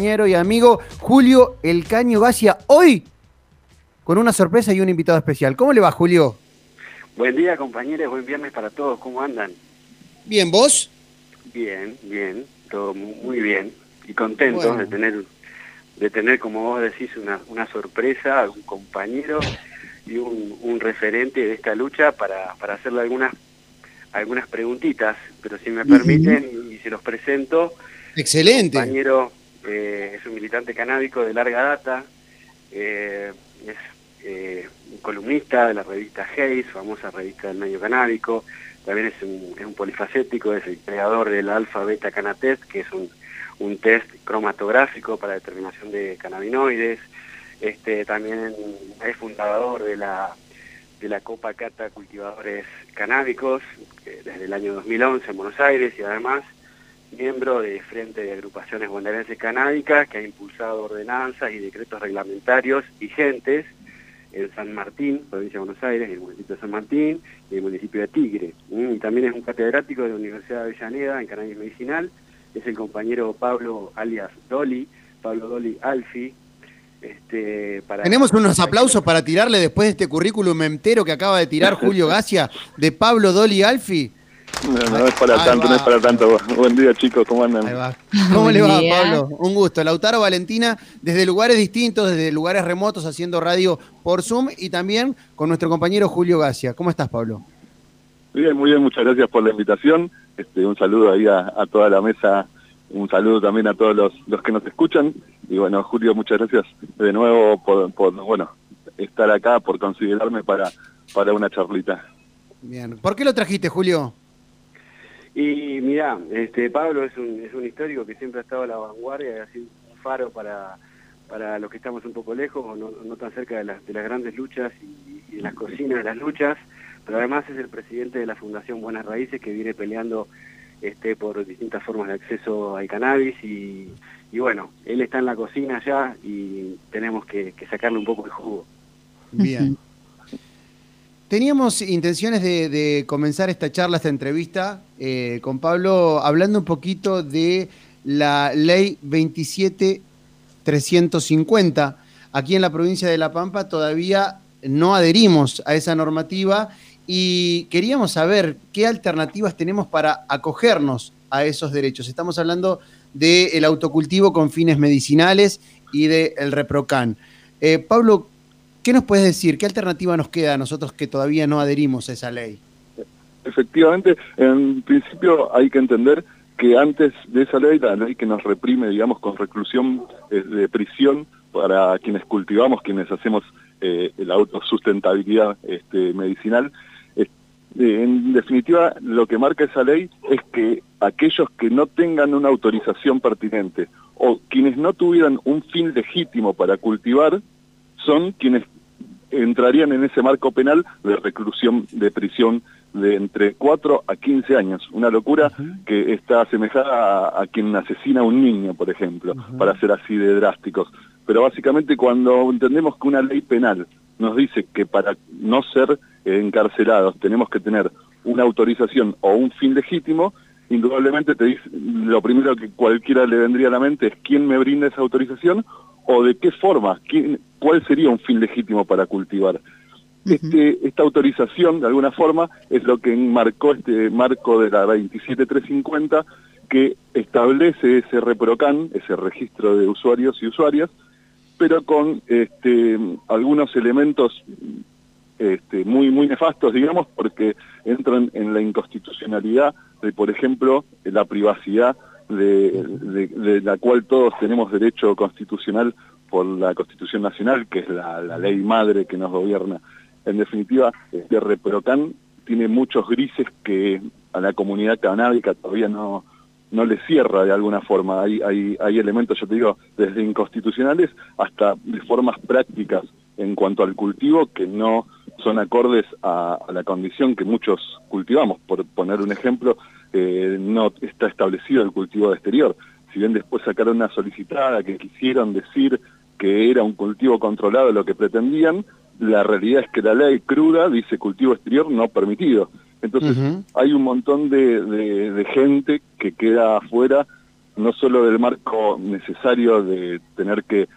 compañero y amigo Julio El Caño Gacia, hoy con una sorpresa y un invitado especial. ¿Cómo le va, Julio? Buen día, compañeros, buen viernes para todos, ¿cómo andan? Bien, ¿vos? Bien, bien, todo muy bien y contentos de tener de tener, como vos decís, una, una sorpresa, un compañero y un, referente de esta lucha para, para hacerle algunas algunas preguntitas, pero si me permiten y se los presento. Excelente. compañero eh, es un militante canábico de larga data, eh, es eh, un columnista de la revista Hayes, famosa revista del medio canábico, también es un, es un polifacético, es el creador del alfa beta canatest, que es un, un test cromatográfico para determinación de cannabinoides, este, también es fundador de la de la Copa Cata Cultivadores Canábicos desde el año 2011 en Buenos Aires y además miembro de Frente de Agrupaciones Bonaerenses Canábicas que ha impulsado ordenanzas y decretos reglamentarios vigentes en San Martín, provincia de Buenos Aires, el municipio de San Martín y el municipio de Tigre. Mm, y también es un catedrático de la Universidad de Avellaneda en cannabis medicinal. Es el compañero Pablo alias Dolly, Pablo Dolly Alfi, este, Tenemos unos aplausos para tirarle después de este currículum entero que acaba de tirar Julio Gacia de Pablo Dolly Alfi. No, no es para tanto, no es para tanto. Buen día, chicos, ¿cómo andan? ¿Cómo le va, Pablo? Un gusto. Lautaro Valentina, desde lugares distintos, desde lugares remotos, haciendo radio por Zoom y también con nuestro compañero Julio Gacia. ¿Cómo estás, Pablo? Bien, muy bien, muchas gracias por la invitación. Este, un saludo ahí a, toda la mesa, un saludo también a todos los, los que nos escuchan y bueno, Julio, muchas gracias de nuevo por, bueno, estar acá, por considerarme para, para una charlita. Bien, ¿por qué lo trajiste, Julio? Y mira, este, Pablo es un, es un histórico que siempre ha estado a la vanguardia y ha sido un faro para, para los que estamos un poco lejos o no, tan cerca de, las de las grandes luchas y, de las cocinas de las luchas, pero además es el presidente de la Fundación Buenas Raíces que viene peleando este, por distintas formas de acceso al cannabis y, y bueno, él está en la cocina ya y tenemos que, sacarle un poco de jugo. Bien. Teníamos intenciones de, comenzar esta charla, esta entrevista eh, con Pablo, hablando un poquito de la ley 27350. Aquí en la provincia de La Pampa todavía no adherimos a esa normativa y queríamos saber qué alternativas tenemos para acogernos a esos derechos. Estamos hablando del autocultivo con fines medicinales y del ReproCan. Eh, Pablo, ¿qué nos puedes decir? ¿Qué alternativa nos queda a nosotros que todavía no adherimos a esa ley? Efectivamente, en principio hay que entender que antes de esa ley, la ley que nos reprime, digamos, con reclusión eh, de prisión para quienes cultivamos, quienes hacemos eh, la autosustentabilidad este, medicinal, en definitiva, lo que marca esa ley es que aquellos que no tengan una autorización pertinente o quienes no tuvieran un fin legítimo para cultivar son quienes entrarían en ese marco penal de reclusión de prisión de entre 4 a 15 años. Una locura que está asemejada a, quien asesina a un niño, por ejemplo, para ser así de drásticos. Pero básicamente cuando entendemos que una ley penal nos dice que para no ser encarcelados tenemos que tener una autorización o un fin legítimo, indudablemente te dice, lo primero que cualquiera le vendría a la mente es quién me brinda esa autorización o de qué forma, quién, cuál sería un fin legítimo para cultivar. Este, esta autorización, de alguna forma, es lo que enmarcó este marco de la 27350, que establece ese ReproCan, ese registro de usuarios y usuarias, pero con este, algunos elementos este, muy, muy nefastos, digamos, porque entran en la inconstitucionalidad de, por ejemplo, la privacidad de, la cual todos tenemos derecho constitucional por la Constitución Nacional, que es la, ley madre que nos gobierna. En definitiva, este ReproCan tiene muchos grises que a la comunidad canábica todavía no, no le cierra de alguna forma. Hay, hay, hay elementos, yo te digo, desde inconstitucionales hasta de formas prácticas en cuanto al cultivo que no son acordes a, la condición que muchos cultivamos. Por poner un ejemplo, eh, no está establecido el cultivo de exterior. Si bien después sacaron una solicitada que quisieron decir que era un cultivo controlado lo que pretendían, la realidad es que la ley cruda dice cultivo exterior no permitido. Entonces hay un montón de, gente que queda afuera no solo del marco necesario de tener que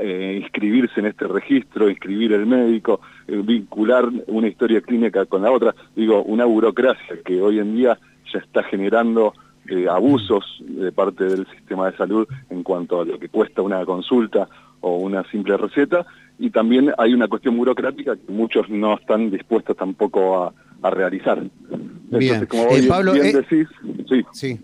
eh, inscribirse en este registro, inscribir el médico, eh, vincular una historia clínica con la otra, digo, una burocracia que hoy en día ya está generando eh, abusos de parte del sistema de salud en cuanto a lo que cuesta una consulta o una simple receta, y también hay una cuestión burocrática que muchos no están dispuestos tampoco a, realizar. Bien, como eh, Pablo, bien eh, decís, sí. sí.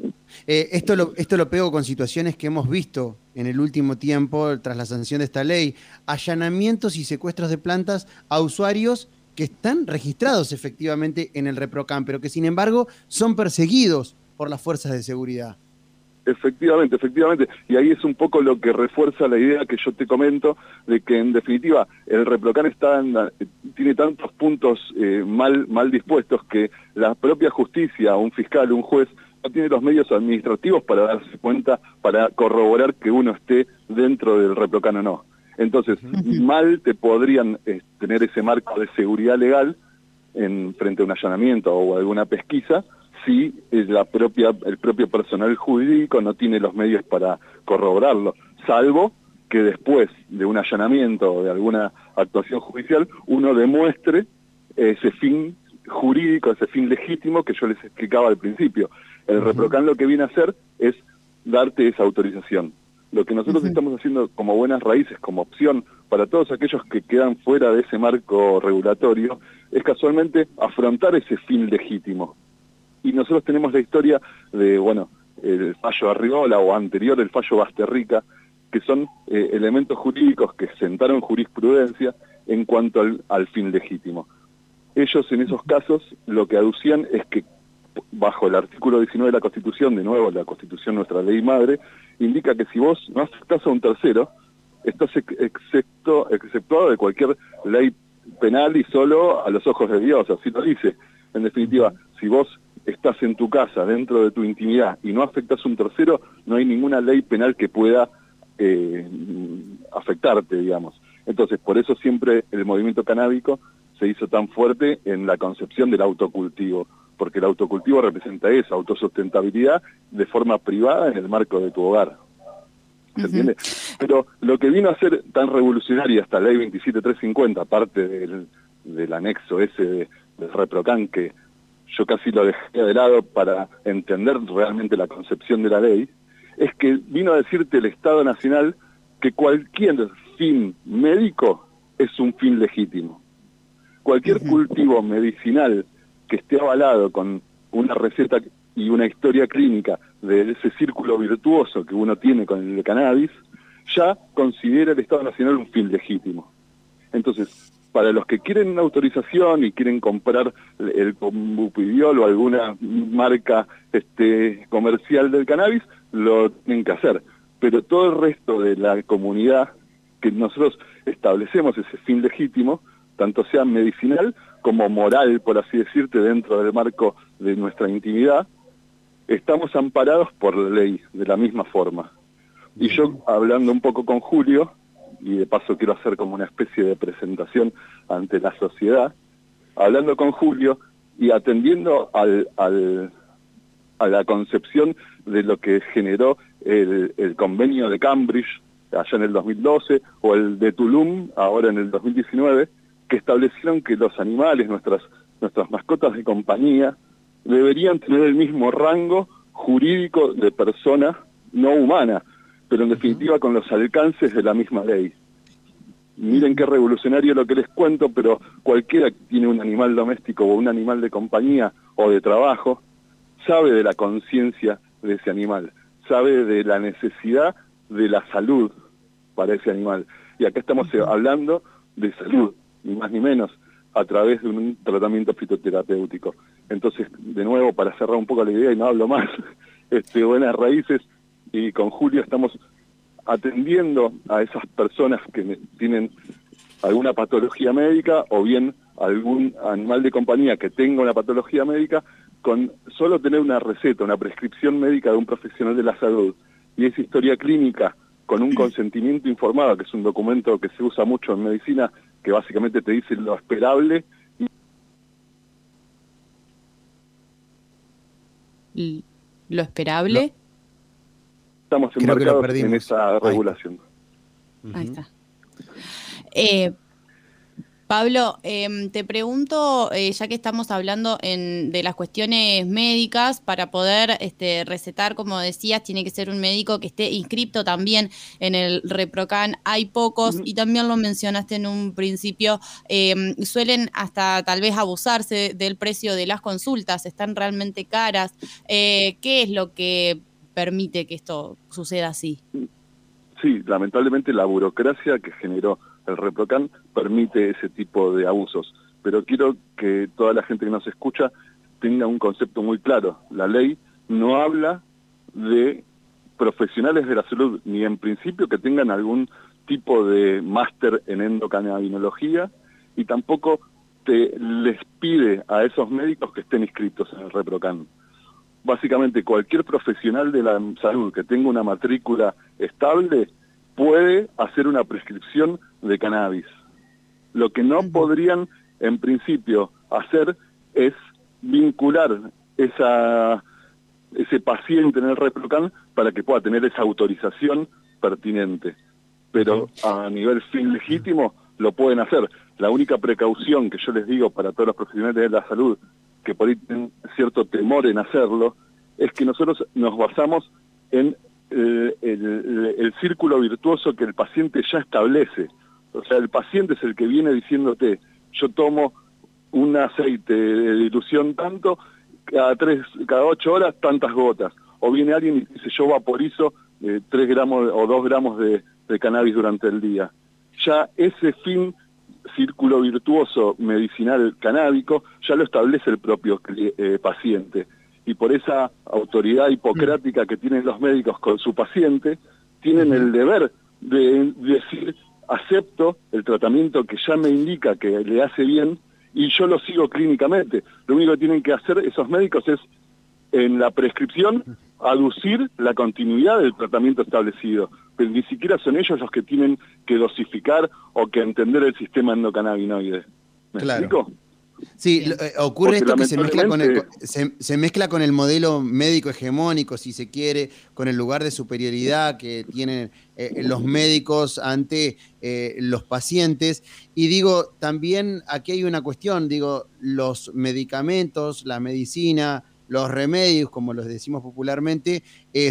Eh, esto, lo, esto lo pego con situaciones que hemos visto en el último tiempo tras la sanción de esta ley, allanamientos y secuestros de plantas a usuarios que están registrados efectivamente en el ReproCam, pero que sin embargo son perseguidos por las fuerzas de seguridad. Efectivamente, efectivamente. Y ahí es un poco lo que refuerza la idea que yo te comento de que en definitiva el Replocan está tiene tantos puntos eh, mal, mal dispuestos que la propia justicia, un fiscal, un juez, no tiene los medios administrativos para darse cuenta, para corroborar que uno esté dentro del Replocan o no. Entonces, mal te podrían eh, tener ese marco de seguridad legal en frente a un allanamiento o alguna pesquisa, si la propia, el propio personal jurídico no tiene los medios para corroborarlo, salvo que después de un allanamiento o de alguna actuación judicial uno demuestre ese fin jurídico, ese fin legítimo que yo les explicaba al principio. El ReproCan lo que viene a hacer es darte esa autorización. Lo que nosotros estamos haciendo como buenas raíces, como opción para todos aquellos que quedan fuera de ese marco regulatorio, es casualmente afrontar ese fin legítimo y nosotros tenemos la historia de, bueno, el fallo Arriola o anterior el fallo Basterrica, que son eh, elementos jurídicos que sentaron jurisprudencia en cuanto al, fin legítimo. Ellos en esos casos lo que aducían es que bajo el artículo 19 de la Constitución, de nuevo la Constitución, nuestra ley madre, indica que si vos no aceptás a un tercero, estás excepto, exceptuado de cualquier ley penal y solo a los ojos de Dios, así lo dice. En definitiva, si vos estás en tu casa, dentro de tu intimidad, y no afectas a un tercero, no hay ninguna ley penal que pueda eh, afectarte, digamos. Entonces, por eso siempre el movimiento canábico se hizo tan fuerte en la concepción del autocultivo, porque el autocultivo representa esa autosustentabilidad de forma privada en el marco de tu hogar. ¿Se entiende? Pero lo que vino a ser tan revolucionaria esta ley 27350, aparte del, del anexo ese de, del ReproCan que yo casi lo dejé de lado para entender realmente la concepción de la ley, es que vino a decirte el Estado Nacional que cualquier fin médico es un fin legítimo. Cualquier cultivo medicinal que esté avalado con una receta y una historia clínica de ese círculo virtuoso que uno tiene con el cannabis, ya considera el Estado Nacional un fin legítimo. Entonces, para los que quieren una autorización y quieren comprar el Bupidiol o alguna marca este, comercial del cannabis, lo tienen que hacer. Pero todo el resto de la comunidad que nosotros establecemos ese fin legítimo, tanto sea medicinal como moral, por así decirte, dentro del marco de nuestra intimidad, estamos amparados por la ley de la misma forma. Y yo, hablando un poco con Julio, y de paso quiero hacer como una especie de presentación ante la sociedad, hablando con Julio y atendiendo al, al, a la concepción de lo que generó el, el, convenio de Cambridge allá en el 2012 o el de Tulum ahora en el 2019, que establecieron que los animales, nuestras, nuestras mascotas de compañía, deberían tener el mismo rango jurídico de persona no humana, pero en definitiva con los alcances de la misma ley. Miren qué revolucionario lo que les cuento, pero cualquiera que tiene un animal doméstico o un animal de compañía o de trabajo, sabe de la conciencia de ese animal, sabe de la necesidad de la salud para ese animal. Y acá estamos hablando de salud, ni más ni menos, a través de un tratamiento fitoterapéutico. Entonces, de nuevo, para cerrar un poco la idea y no hablo más, este, buenas raíces, y con Julio estamos atendiendo a esas personas que tienen alguna patología médica o bien algún animal de compañía que tenga una patología médica, con solo tener una receta, una prescripción médica de un profesional de la salud y esa historia clínica con un consentimiento informado, que es un documento que se usa mucho en medicina, que básicamente te dice lo esperable. ¿Lo esperable? estamos embarcados en esa regulación. Ahí está. Eh, Pablo, em, te pregunto, eh, ya que estamos hablando de las cuestiones médicas, para poder este, recetar, como decías, tiene que ser un médico que esté inscripto también en el ReproCan. Hay pocos, y también lo mencionaste en un principio, em, suelen hasta tal vez abusarse del precio de las consultas, están realmente caras. Eh, ¿Qué es lo que permite que esto suceda así? Sí, lamentablemente la burocracia que generó el ReproCan permite ese tipo de abusos. Pero quiero que toda la gente que nos escucha tenga un concepto muy claro. La ley no habla de profesionales de la salud, ni en principio que tengan algún tipo de máster en endocannabinología, y tampoco te, les pide a esos médicos que estén inscritos en el ReproCan. Básicamente cualquier profesional de la salud que tenga una matrícula estable puede hacer una prescripción de cannabis. Lo que no podrían, en principio, hacer es vincular esa, ese paciente en el ReproCan para que pueda tener esa autorización pertinente. Pero a nivel fin legítimo lo pueden hacer. La única precaución que yo les digo para todos los profesionales de la salud que por ahí tienen cierto temor en hacerlo, es que nosotros nos basamos en eh, el, el, círculo virtuoso que el paciente ya establece. O sea, el paciente es el que viene diciéndote, yo tomo un aceite de dilución tanto, cada, tres, cada ocho horas tantas gotas. O viene alguien y dice, yo vaporizo eh, tres gramos o dos gramos de, cannabis durante el día. Ya ese fin círculo virtuoso medicinal canábico ya lo establece el propio eh, paciente y por esa autoridad hipocrática que tienen los médicos con su paciente, tienen el deber de decir, acepto el tratamiento que ya me indica que le hace bien y yo lo sigo clínicamente. Lo único que tienen que hacer esos médicos es, en la prescripción, aducir la continuidad del tratamiento establecido. Pero ni siquiera son ellos los que tienen que dosificar o que entender el sistema endocannabinoide. ¿Me explico? Sí, eh, ocurre esto que se mezcla, con el, se, mezcla con el modelo médico hegemónico, si se quiere, con el lugar de superioridad que tienen eh, los médicos ante eh, los pacientes. Y digo, también aquí hay una cuestión, digo, los medicamentos, la medicina, los remedios, como los decimos popularmente,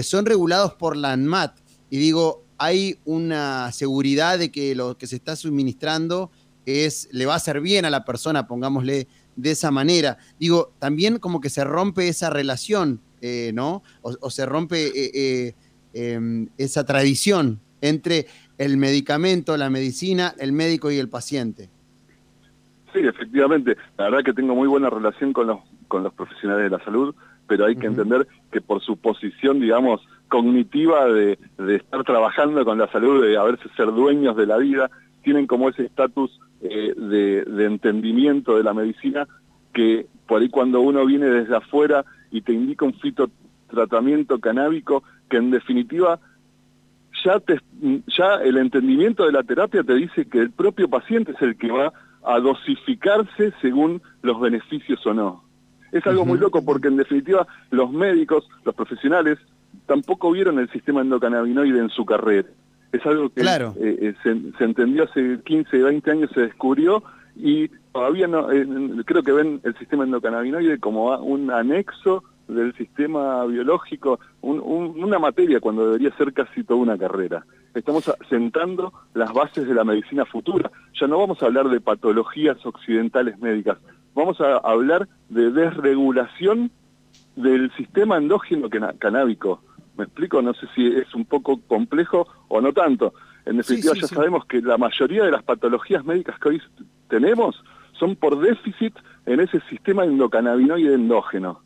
son regulados por la ANMAT. Y digo, hay una seguridad de que lo que se está suministrando es, le va a hacer bien a la persona, pongámosle de esa manera. Digo, también como que se rompe esa relación, eh, ¿no? O, se rompe eh, eh, em, esa tradición entre el medicamento, la medicina, el médico y el paciente. Sí, efectivamente. La verdad que tengo muy buena relación con los, con los profesionales de la salud, pero hay que entender que por su posición, digamos, cognitiva de, de estar trabajando con la salud, de haberse ser dueños de la vida, tienen como ese estatus eh, de, entendimiento de la medicina que por ahí cuando uno viene desde afuera y te indica un fitotratamiento canábico que en definitiva ya, te, ya el entendimiento de la terapia te dice que el propio paciente es el que va a dosificarse según los beneficios o no. Es algo muy loco porque en definitiva los médicos, los profesionales, tampoco vieron el sistema endocannabinoide en su carrera. Es algo que eh, eh, se, entendió hace 15, 20 años, se descubrió y todavía no, eh, creo que ven el sistema endocannabinoide como un anexo del sistema biológico, una materia cuando debería ser casi toda una carrera. Estamos sentando las bases de la medicina futura. Ya no vamos a hablar de patologías occidentales médicas, vamos a hablar de desregulación del sistema endógeno canábico ¿Me explico? No sé si es un poco complejo o no tanto. En definitiva, ya sabemos que la mayoría de las patologías médicas que hoy tenemos son por déficit en ese sistema endocannabinoide endógeno.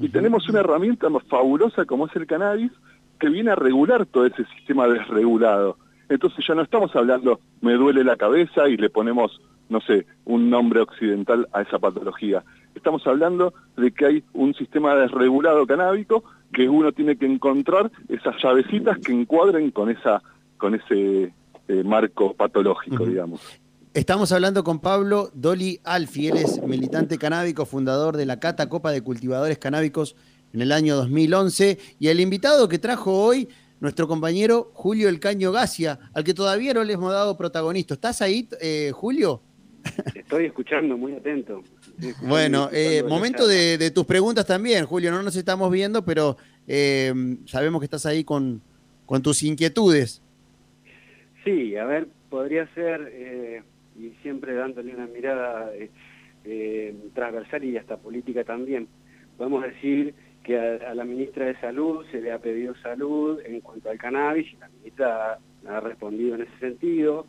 Y tenemos una herramienta fabulosa como es el cannabis que viene a regular todo ese sistema desregulado. Entonces ya no estamos hablando, me duele la cabeza y le ponemos, no sé, un nombre occidental a esa patología. Estamos hablando de que hay un sistema desregulado canábico que uno tiene que encontrar esas llavecitas que encuadren con, esa, con ese eh, marco patológico, digamos. Estamos hablando con Pablo Doli Alfi, él es militante canábico, fundador de la Cata Copa de Cultivadores Canábicos en el año 2011, y el invitado que trajo hoy nuestro compañero Julio El Caño Gacia, al que todavía no le hemos dado protagonista. ¿Estás ahí, eh, Julio? Estoy escuchando, muy atento. bueno, eh, momento de, tus preguntas también, Julio. No nos estamos viendo, pero eh, sabemos que estás ahí con, con tus inquietudes. Sí, a ver, podría ser, y siempre dándole una mirada transversal y hasta política también, podemos decir que a, la ministra de Salud se le ha pedido salud en cuanto al cannabis y la ministra ha, respondido en ese sentido,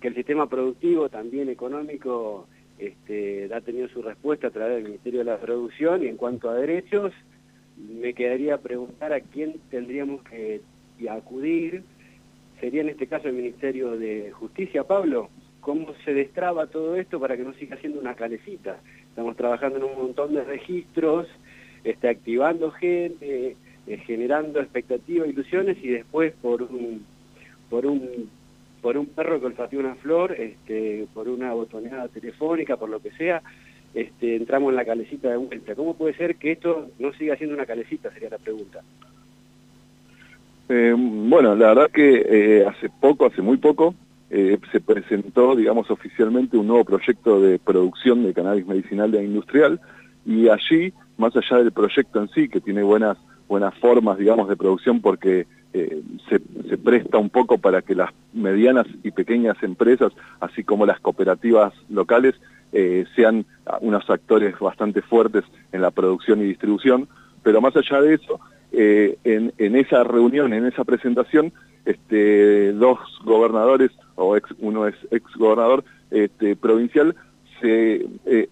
que el sistema productivo también económico este, ha tenido su respuesta a través del Ministerio de la Producción y en cuanto a derechos, me quedaría preguntar a quién tendríamos que acudir, sería en este caso el Ministerio de Justicia, Pablo, ¿cómo se destraba todo esto para que no siga siendo una calecita? Estamos trabajando en un montón de registros, este, activando gente, eh, generando expectativas, ilusiones y después por un, por un, por un perro que olfateó una flor, este, por una botoneada telefónica, por lo que sea, este, entramos en la calecita de vuelta. ¿Cómo puede ser que esto no siga siendo una calecita? Sería la pregunta. Eh, bueno, la verdad que eh, hace poco, hace muy poco, se presentó, digamos, oficialmente un nuevo proyecto de producción de cannabis medicinal e industrial y allí más allá del proyecto en sí, que tiene buenas, buenas formas, digamos, de producción porque eh, se, presta un poco para que las medianas y pequeñas empresas, así como las cooperativas locales, eh, sean unos actores bastante fuertes en la producción y distribución, pero más allá de eso, eh, en, en, esa reunión, en esa presentación, este, dos gobernadores, o ex, uno es ex gobernador este, provincial, se eh,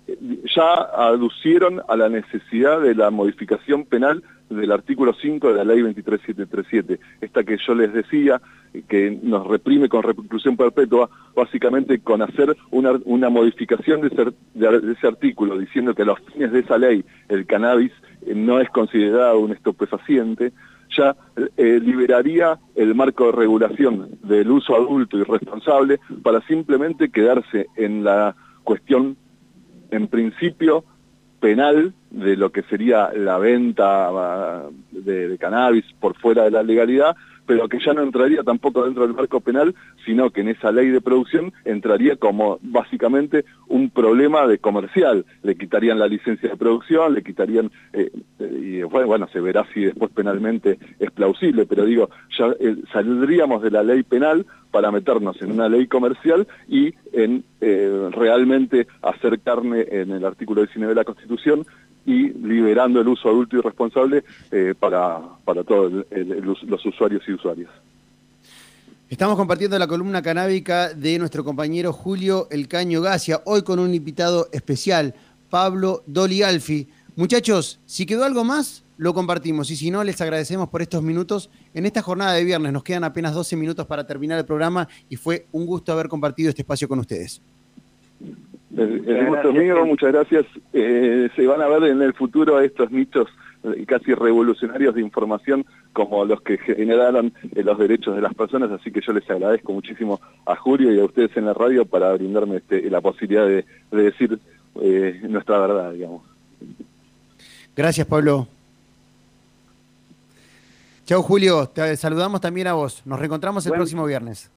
ya aducieron a la necesidad de la modificación penal del artículo 5 de la ley 23737, esta que yo les decía, que nos reprime con reclusión perpetua, básicamente con hacer una, una modificación de ese, artículo, diciendo que a los fines de esa ley el cannabis eh, no es considerado un estupefaciente, ya eh, liberaría el marco de regulación del uso adulto y responsable para simplemente quedarse en la cuestión, en principio, penal de lo que sería la venta ah, de, cannabis por fuera de la legalidad, pero que ya no entraría tampoco dentro del marco penal, sino que en esa ley de producción entraría como básicamente un problema de comercial. Le quitarían la licencia de producción, le quitarían, eh, eh, y bueno, bueno, se verá si después penalmente es plausible, pero digo, ya eh, saldríamos de la ley penal para meternos en una ley comercial y en realmente hacer carne en el artículo 19 de la Constitución y liberando el uso adulto y responsable eh, para, para todos los usuarios y usuarias. Estamos compartiendo la columna canábica de nuestro compañero Julio El Caño Gacia, hoy con un invitado especial, Pablo Doli Alfi. Muchachos, si quedó algo más, lo compartimos y si no, les agradecemos por estos minutos. En esta jornada de viernes nos quedan apenas 12 minutos para terminar el programa y fue un gusto haber compartido este espacio con ustedes. El, gusto mío, muchas gracias. Eh, se van a ver en el futuro estos nichos eh, casi revolucionarios de información como los que generaron eh, los derechos de las personas, así que yo les agradezco muchísimo a Julio y a ustedes en la radio para brindarme este, la posibilidad de, decir nuestra verdad, digamos. Gracias, Pablo. Chao, Julio. Te saludamos también a vos. Nos reencontramos el próximo viernes.